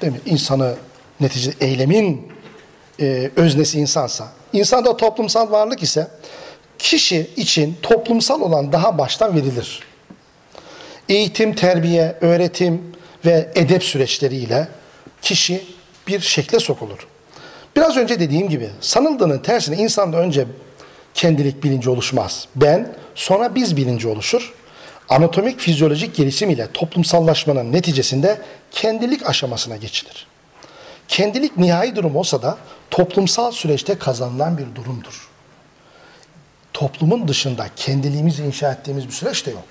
değil mi? İnsanı neticede eylemin e, öznesi insansa, insan da toplumsal varlık ise kişi için toplumsal olan daha baştan verilir. Eğitim, terbiye, öğretim ve edep süreçleriyle kişi bir şekle sokulur. Biraz önce dediğim gibi sanıldığının tersine insanda önce kendilik bilinci oluşmaz. Ben, sonra biz bilinci oluşur. Anatomik fizyolojik gelişim ile toplumsallaşmanın neticesinde kendilik aşamasına geçilir. Kendilik nihai durum olsa da toplumsal süreçte kazanılan bir durumdur. Toplumun dışında kendiliğimizi inşa ettiğimiz bir süreç de yok.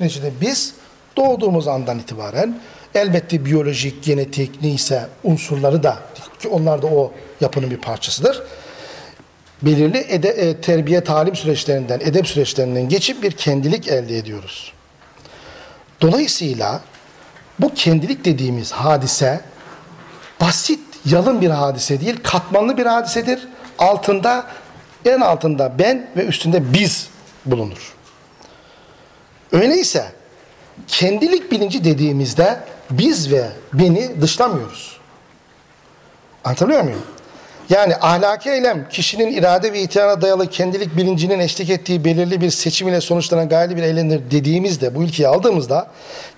Neticede biz doğduğumuz andan itibaren elbette biyolojik, genetik neyse unsurları da ki onlar da o yapının bir parçasıdır. Belirli ede, e, terbiye talim süreçlerinden, edep süreçlerinden geçip bir kendilik elde ediyoruz. Dolayısıyla bu kendilik dediğimiz hadise basit yalın bir hadise değil, katmanlı bir hadisedir. Altında, en altında ben ve üstünde biz bulunur. Öyleyse kendilik bilinci dediğimizde biz ve beni dışlamıyoruz. Anlatabiliyor muyum? Yani ahlaki eylem kişinin irade ve ihtiyana dayalı kendilik bilincinin eşlik ettiği belirli bir seçim ile sonuçlanan gayri bir eylemdir dediğimizde bu ülkeyi aldığımızda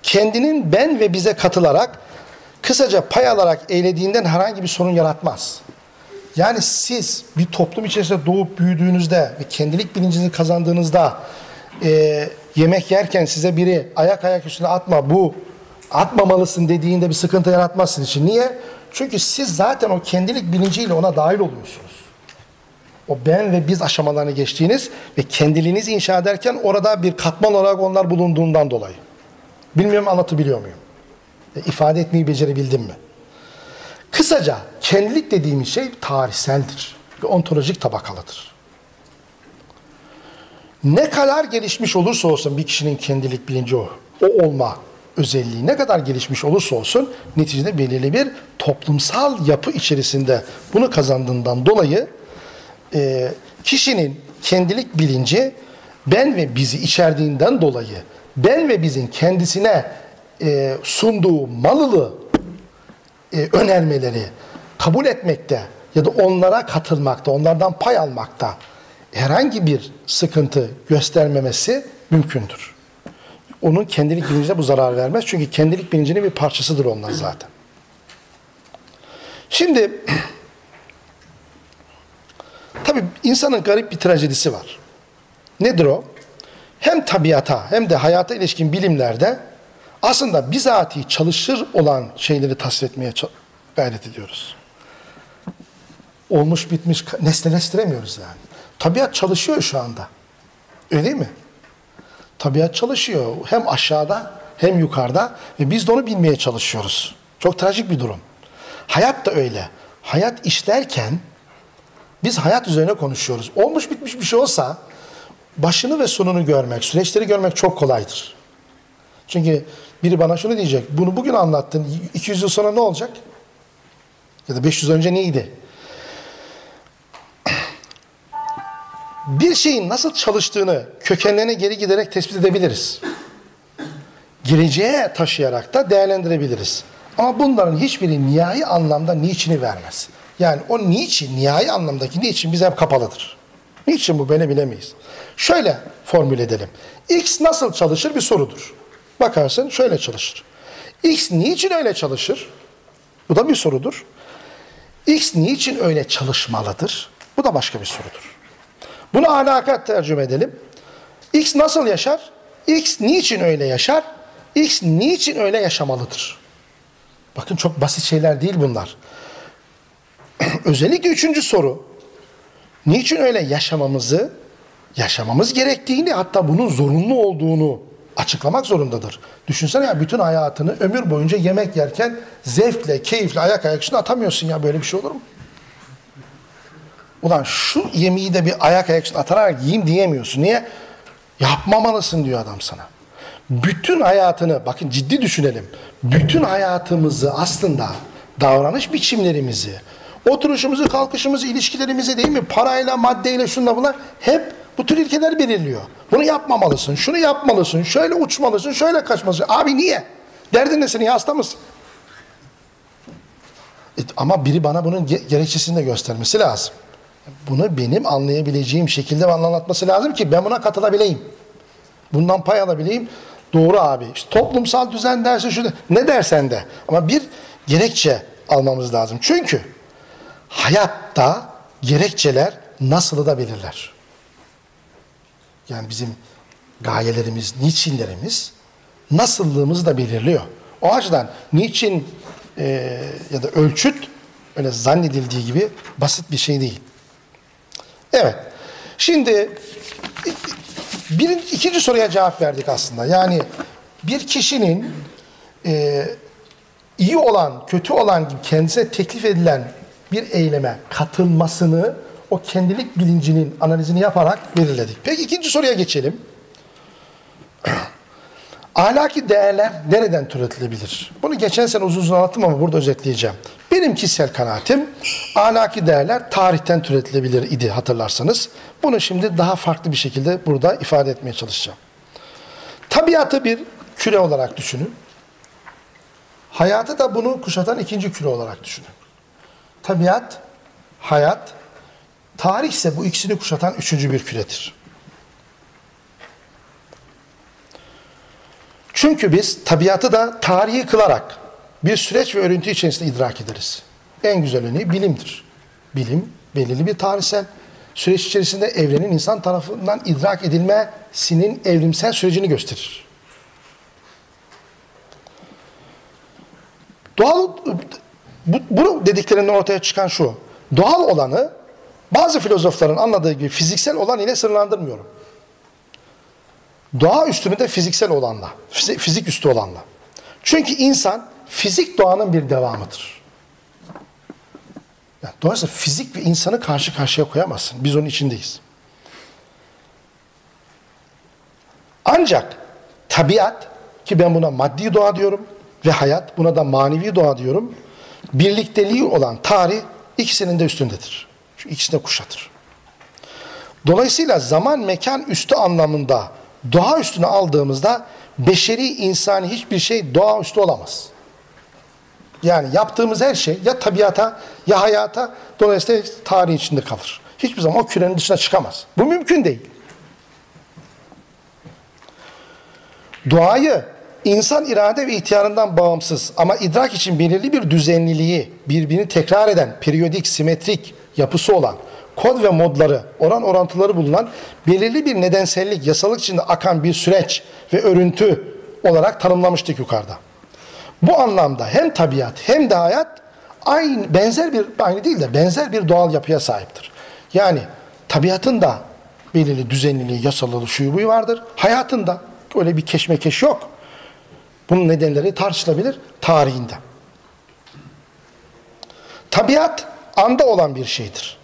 kendinin ben ve bize katılarak kısaca pay alarak eylediğinden herhangi bir sorun yaratmaz. Yani siz bir toplum içerisinde doğup büyüdüğünüzde ve kendilik bilincini kazandığınızda e, yemek yerken size biri ayak ayak üstüne atma bu atmamalısın dediğinde bir sıkıntı yaratmazsın için. Niye? Çünkü siz zaten o kendilik bilinciyle ona dahil oluyorsunuz. O ben ve biz aşamalarını geçtiğiniz ve kendiliğinizi inşa ederken orada bir katman olarak onlar bulunduğundan dolayı. Bilmiyorum anlatabiliyor muyum? E, ifade etmeyi becerebildim mi? Kısaca kendilik dediğimiz şey tarihseldir ve ontolojik tabakalıdır. Ne kadar gelişmiş olursa olsun bir kişinin kendilik bilinci o, o olma özelliği ne kadar gelişmiş olursa olsun neticede belirli bir toplumsal yapı içerisinde bunu kazandığından dolayı e, kişinin kendilik bilinci ben ve bizi içerdiğinden dolayı ben ve bizim kendisine e, sunduğu malılığı e, önermeleri kabul etmekte ya da onlara katılmakta, onlardan pay almakta herhangi bir sıkıntı göstermemesi mümkündür. Onun kendilik bilincine bu zarar vermez. Çünkü kendilik bilincinin bir parçasıdır onlar zaten. Şimdi tabii insanın garip bir trajedisi var. Nedir o? Hem tabiata hem de hayata ilişkin bilimlerde aslında bizatihi çalışır olan şeyleri tasvir etmeye gayret ediyoruz. Olmuş bitmiş nesneleştiremiyoruz yani. Tabiat çalışıyor şu anda. Öyle değil mi? Tabiat çalışıyor. Hem aşağıda hem yukarıda ve biz de onu bilmeye çalışıyoruz. Çok trajik bir durum. Hayat da öyle. Hayat işlerken biz hayat üzerine konuşuyoruz. Olmuş bitmiş bir şey olsa başını ve sonunu görmek, süreçleri görmek çok kolaydır. Çünkü biri bana şunu diyecek. Bunu bugün anlattın. 200 yıl sonra ne olacak? Ya da 500 önce neydi? Bir şeyin nasıl çalıştığını kökenlerine geri giderek tespit edebiliriz. Geleceğe taşıyarak da değerlendirebiliriz. Ama bunların hiçbiri nihai anlamda niçini vermez. Yani o niçin, nihai anlamdaki niçin bize hep kapalıdır. Niçin bu beni bilemeyiz. Şöyle formül edelim. X nasıl çalışır bir sorudur. Bakarsın şöyle çalışır. X niçin öyle çalışır? Bu da bir sorudur. X niçin öyle çalışmalıdır? Bu da başka bir sorudur. Bunu alakat tercüme edelim. X nasıl yaşar? X niçin öyle yaşar? X niçin öyle yaşamalıdır? Bakın çok basit şeyler değil bunlar. Özellikle üçüncü soru. Niçin öyle yaşamamızı, yaşamamız gerektiğini hatta bunun zorunlu olduğunu açıklamak zorundadır. Düşünsene ya bütün hayatını ömür boyunca yemek yerken zevkle, keyifle ayak ayak üstüne atamıyorsun ya böyle bir şey olur mu? Ulan şu yemeği de bir ayak ayak atarak yiyeyim diyemiyorsun. Niye? Yapmamalısın diyor adam sana. Bütün hayatını, bakın ciddi düşünelim. Bütün hayatımızı aslında davranış biçimlerimizi, oturuşumuzu, kalkışımızı, ilişkilerimizi değil mi? Parayla, maddeyle, şunla bunlar hep bu tür ilkeler belirliyor. Bunu yapmamalısın, şunu yapmalısın, şöyle uçmalısın, şöyle kaçmalısın. Abi niye? Derdin ne senin hasta mısın? E, ama biri bana bunun gerekçesini de göstermesi lazım. Bunu benim anlayabileceğim şekilde anlatması lazım ki ben buna katılabileyim. Bundan pay alabileyim. Doğru abi. İşte toplumsal düzen dersi şu ne dersen de. Ama bir gerekçe almamız lazım. Çünkü hayatta gerekçeler nasılı da belirler. Yani bizim gayelerimiz, niçinlerimiz nasıllığımızı da belirliyor. O açıdan niçin e, ya da ölçüt öyle zannedildiği gibi basit bir şey değil. Evet. Şimdi bir, ikinci soruya cevap verdik aslında. Yani bir kişinin e, iyi olan, kötü olan gibi kendisine teklif edilen bir eyleme katılmasını o kendilik bilincinin analizini yaparak belirledik. Peki ikinci soruya geçelim. Ahlaki değerler nereden türetilebilir? Bunu geçen sene uzun uzun anlattım ama burada özetleyeceğim. Benim kişisel kanaatim ahlaki değerler tarihten türetilebilir idi hatırlarsanız. Bunu şimdi daha farklı bir şekilde burada ifade etmeye çalışacağım. Tabiatı bir küre olarak düşünün. Hayatı da bunu kuşatan ikinci küre olarak düşünün. Tabiat, hayat, tarih ise bu ikisini kuşatan üçüncü bir küredir. Çünkü biz tabiatı da tarihi kılarak bir süreç ve örüntü içerisinde idrak ederiz. En güzel örneği bilimdir. Bilim belirli bir tarihsel süreç içerisinde evrenin insan tarafından idrak edilmesinin evrimsel sürecini gösterir. Doğal bu, bu dediklerinden ortaya çıkan şu. Doğal olanı bazı filozofların anladığı gibi fiziksel olan ile sınırlandırmıyorum. Doğa üstünü de fiziksel olanla, fizik üstü olanla. Çünkü insan fizik doğanın bir devamıdır. Yani dolayısıyla fizik ve insanı karşı karşıya koyamazsın. Biz onun içindeyiz. Ancak tabiat ki ben buna maddi doğa diyorum ve hayat buna da manevi doğa diyorum. Birlikteliği olan tarih ikisinin de üstündedir. Şu ikisini kuşatır. Dolayısıyla zaman mekan üstü anlamında doğa üstüne aldığımızda beşeri insani hiçbir şey doğa üstü olamaz. Yani yaptığımız her şey ya tabiata ya hayata dolayısıyla tarih içinde kalır. Hiçbir zaman o kürenin dışına çıkamaz. Bu mümkün değil. Doğayı insan irade ve ihtiyarından bağımsız ama idrak için belirli bir düzenliliği, birbirini tekrar eden, periyodik, simetrik yapısı olan, kod ve modları, oran orantıları bulunan belirli bir nedensellik, yasalık içinde akan bir süreç ve örüntü olarak tanımlamıştık yukarıda. Bu anlamda hem tabiat hem de hayat aynı benzer bir aynı değil de benzer bir doğal yapıya sahiptir. Yani tabiatın da belirli düzenliliği, yasalılığı, şuyu buyu vardır. Hayatın da öyle bir keşmekeş yok. Bunun nedenleri tartışılabilir tarihinde. Tabiat anda olan bir şeydir.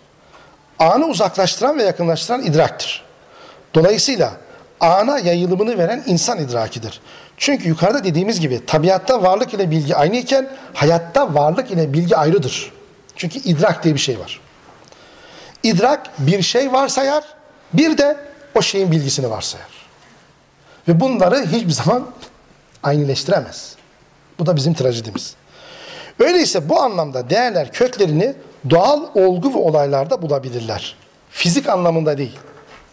Anı uzaklaştıran ve yakınlaştıran idraktır. Dolayısıyla ana yayılımını veren insan idrakidir. Çünkü yukarıda dediğimiz gibi tabiatta varlık ile bilgi aynı iken hayatta varlık ile bilgi ayrıdır. Çünkü idrak diye bir şey var. İdrak bir şey varsayar, bir de o şeyin bilgisini varsayar. Ve bunları hiçbir zaman aynıleştiremez. Bu da bizim trajedimiz. Öyleyse bu anlamda değerler köklerini doğal olgu ve olaylarda bulabilirler. Fizik anlamında değil,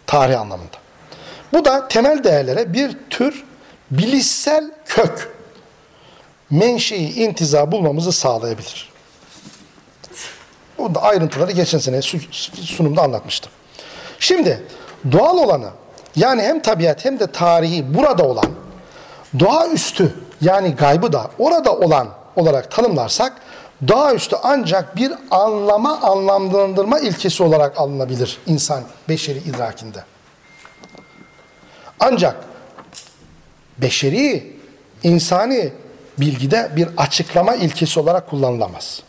tarih anlamında. Bu da temel değerlere bir tür bilişsel kök, menşei intiza bulmamızı sağlayabilir. Bu da ayrıntıları geçen sene sunumda anlatmıştım. Şimdi doğal olanı yani hem tabiat hem de tarihi burada olan doğaüstü yani gaybı da orada olan olarak tanımlarsak doğaüstü ancak bir anlama anlamlandırma ilkesi olarak alınabilir insan beşeri idrakinde. Ancak beşeri, insani bilgide bir açıklama ilkesi olarak kullanılamaz.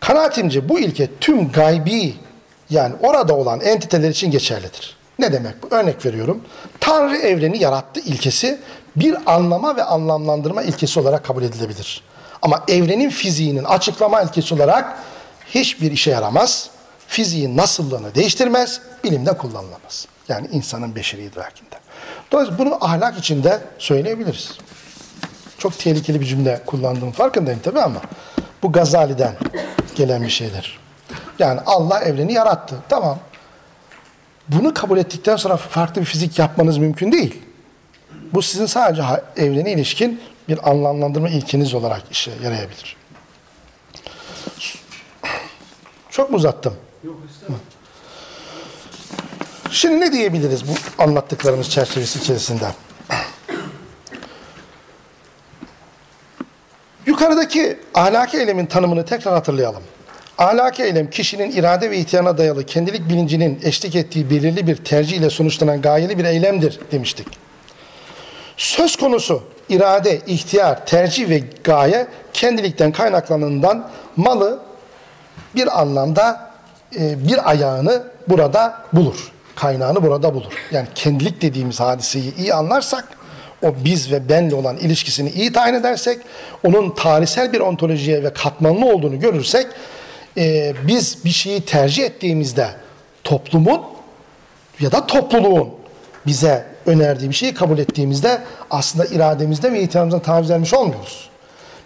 Kanaatimce bu ilke tüm gaybi yani orada olan entiteler için geçerlidir. Ne demek bu? Örnek veriyorum. Tanrı evreni yarattı ilkesi bir anlama ve anlamlandırma ilkesi olarak kabul edilebilir. Ama evrenin fiziğinin açıklama ilkesi olarak hiçbir işe yaramaz. Fiziğin nasıllığını değiştirmez, bilimde kullanılamaz. Yani insanın beşeri idrakinde. Dolayısıyla bunu ahlak içinde söyleyebiliriz. Çok tehlikeli bir cümle kullandığım farkındayım tabi ama bu Gazali'den gelen bir şeydir. Yani Allah evreni yarattı. Tamam. Bunu kabul ettikten sonra farklı bir fizik yapmanız mümkün değil. Bu sizin sadece evrene ilişkin bir anlamlandırma ilkeniz olarak işe yarayabilir. Çok mu uzattım? Yok, Şimdi ne diyebiliriz bu anlattıklarımız çerçevesi içerisinde? Yukarıdaki ahlaki eylemin tanımını tekrar hatırlayalım. Ahlaki eylem kişinin irade ve ihtiyana dayalı kendilik bilincinin eşlik ettiği belirli bir tercih ile sonuçlanan gayeli bir eylemdir demiştik. Söz konusu irade, ihtiyar, tercih ve gaye kendilikten kaynaklanından malı bir anlamda e, bir ayağını burada bulur. Kaynağını burada bulur. Yani kendilik dediğimiz hadiseyi iyi anlarsak o biz ve benle olan ilişkisini iyi tayin edersek, onun tarihsel bir ontolojiye ve katmanlı olduğunu görürsek, e, biz bir şeyi tercih ettiğimizde toplumun ya da topluluğun bize önerdiği bir şeyi kabul ettiğimizde aslında irademizde ve itibarımızdan taviz vermiş olmuyoruz.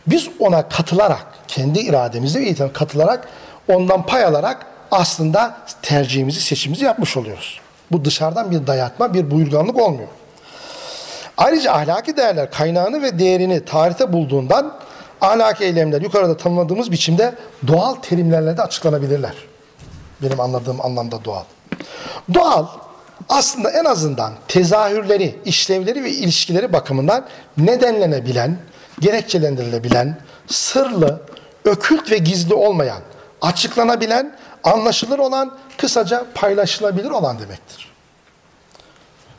Biz ona katılarak, kendi irademizde ve itibarımıza katılarak ondan pay alarak aslında tercihimizi, seçimimizi yapmış oluyoruz. Bu dışarıdan bir dayatma, bir buyurganlık olmuyor. Ayrıca ahlaki değerler kaynağını ve değerini tarihte bulduğundan ahlaki eylemler yukarıda tanımladığımız biçimde doğal terimlerle de açıklanabilirler. Benim anladığım anlamda doğal. Doğal aslında en azından tezahürleri, işlevleri ve ilişkileri bakımından nedenlenebilen, gerekçelendirilebilen, sırlı, ökült ve gizli olmayan, açıklanabilen, anlaşılır olan, kısaca paylaşılabilir olan demektir.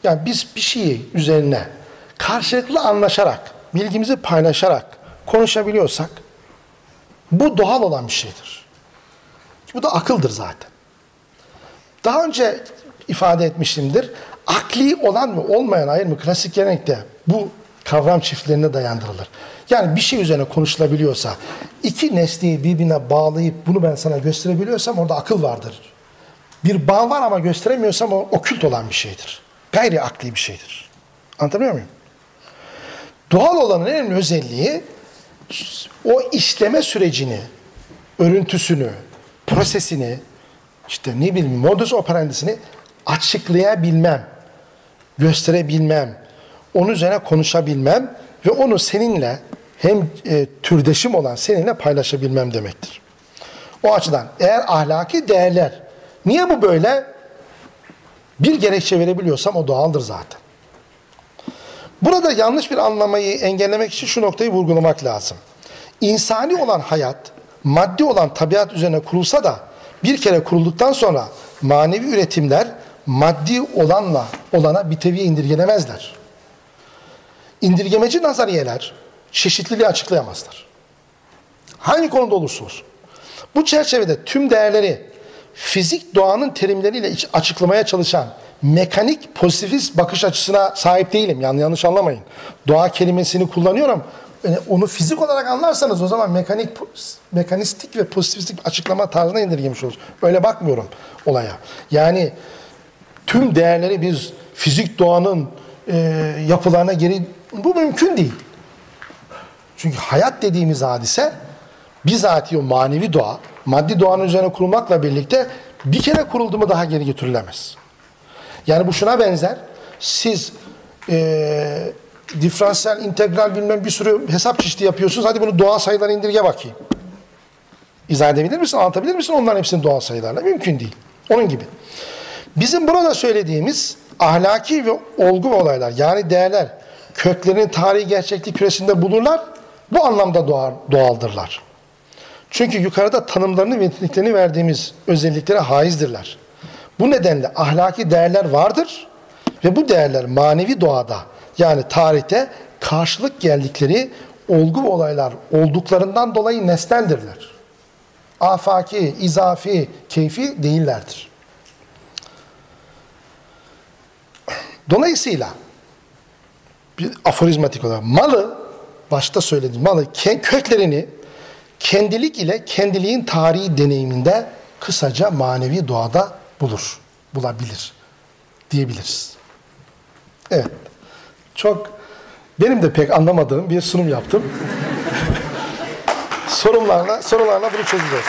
Yani biz bir şeyi üzerine karşılıklı anlaşarak, bilgimizi paylaşarak konuşabiliyorsak bu doğal olan bir şeydir. Bu da akıldır zaten. Daha önce ifade etmişimdir. Akli olan ve olmayan ayrımı klasik gelenekte bu kavram çiftlerine dayandırılır. Yani bir şey üzerine konuşulabiliyorsa, iki nesneyi birbirine bağlayıp bunu ben sana gösterebiliyorsam orada akıl vardır. Bir bağ var ama gösteremiyorsam o okült olan bir şeydir. Gayri akli bir şeydir. Anlatabiliyor muyum? Doğal olanın en önemli özelliği o işleme sürecini, örüntüsünü, prosesini, işte ne bileyim modus operandisini açıklayabilmem, gösterebilmem, onun üzerine konuşabilmem ve onu seninle hem e, türdeşim olan seninle paylaşabilmem demektir. O açıdan eğer ahlaki değerler, niye bu böyle? Bir gerekçe verebiliyorsam o doğaldır zaten. Burada yanlış bir anlamayı engellemek için şu noktayı vurgulamak lazım. İnsani olan hayat, maddi olan tabiat üzerine kurulsa da bir kere kurulduktan sonra manevi üretimler maddi olanla olana bir teviye indirgenemezler. İndirgemeci nazariyeler çeşitliliği açıklayamazlar. Hangi konuda olursa olsun. Bu çerçevede tüm değerleri fizik doğanın terimleriyle açıklamaya çalışan mekanik pozitivist bakış açısına sahip değilim. Yani yanlış anlamayın. Doğa kelimesini kullanıyorum. Yani onu fizik olarak anlarsanız o zaman mekanik mekanistik ve pozitivistik açıklama tarzına indirgemiş oluruz. Öyle bakmıyorum olaya. Yani tüm değerleri biz fizik doğanın e, yapılarına geri bu mümkün değil. Çünkü hayat dediğimiz hadise bizatihi o manevi doğa, maddi doğanın üzerine kurulmakla birlikte bir kere kuruldu mu daha geri getirilemez. Yani bu şuna benzer. Siz e, diferansiyel, integral bilmem bir sürü hesap çeşidi yapıyorsunuz. Hadi bunu doğal sayılara indirge bakayım. İzah edebilir misin? Anlatabilir misin onların hepsini doğal sayılarla? Mümkün değil. Onun gibi. Bizim burada söylediğimiz ahlaki ve olgu olaylar yani değerler köklerini tarihi gerçeklik küresinde bulurlar. Bu anlamda doğar, doğaldırlar. Çünkü yukarıda tanımlarını ve niteliklerini verdiğimiz özelliklere haizdirler. Bu nedenle ahlaki değerler vardır ve bu değerler manevi doğada yani tarihte karşılık geldikleri olgu olaylar olduklarından dolayı nesneldirler. Afaki, izafi, keyfi değillerdir. Dolayısıyla bir aforizmatik olarak malı başta söylediğim malı köklerini kendilik ile kendiliğin tarihi deneyiminde kısaca manevi doğada bulur, bulabilir diyebiliriz. Evet. Çok benim de pek anlamadığım bir sunum yaptım. sorunlarla sorularla bunu çözeceğiz.